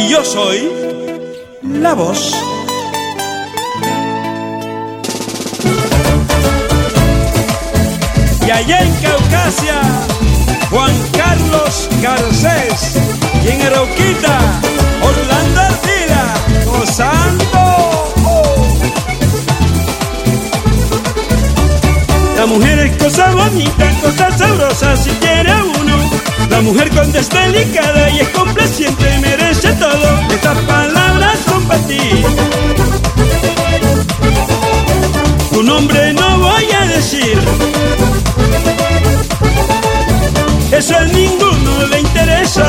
y yo soy la voz. Y allá en Caucasia, Juan Carlos Garcés. Y en Arauquita, Orlando Ardila, gozando. La mujer es cosa bonita, cosa sabrosa si quiere uno. La mujer es delicada y es complaciente merece Estas palabras son para ti. Tu nombre no voy a decir. Eso a ninguno le interesa.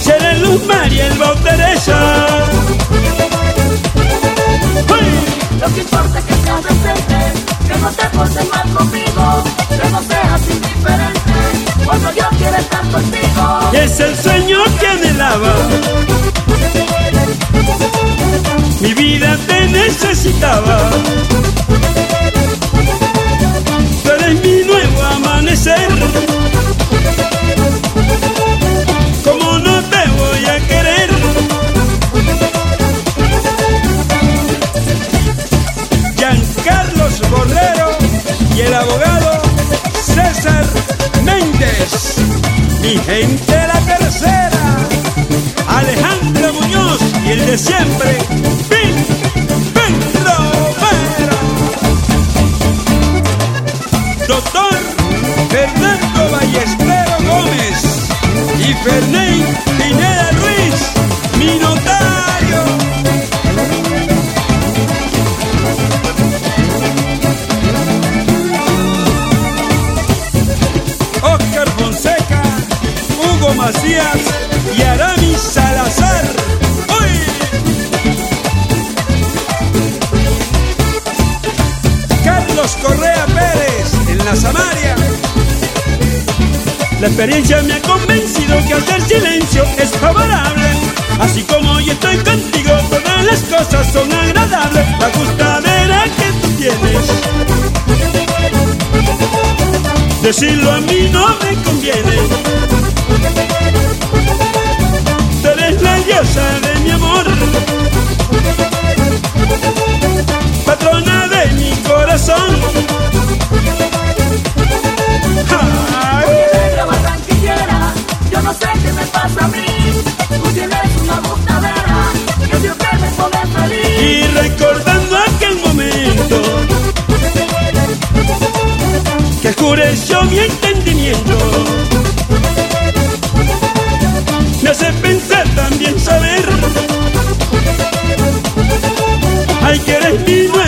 Seré Luz María el Teresa. Lo que importa es que seas decente, que no te portes mal conmigo, que no seas indiferente, cuando yo quiero estar contigo. Es el sueño que anhelaba. Mi vida te necesitaba. Tú eres mi nuevo amanecer. ¿Cómo no te voy a querer? Giancarlos Borrero y el abogado César Méndez. Mi gente de siempre, Bill, Bill Romero. Doctor Fernando Ballestero Gómez y Ferney Pineda Ruiz, mi notario. Oscar Fonseca, Hugo Macías Carlos Correa Pérez en la Samaria. La experiencia me ha convencido que hacer silencio es favorable. Así como hoy estoy contigo, todas las cosas son agradables. La gustadera que tú tienes. Decirlo a mí no me oscureció mi entendimiento, me hace pensar también saber, ay que eres mi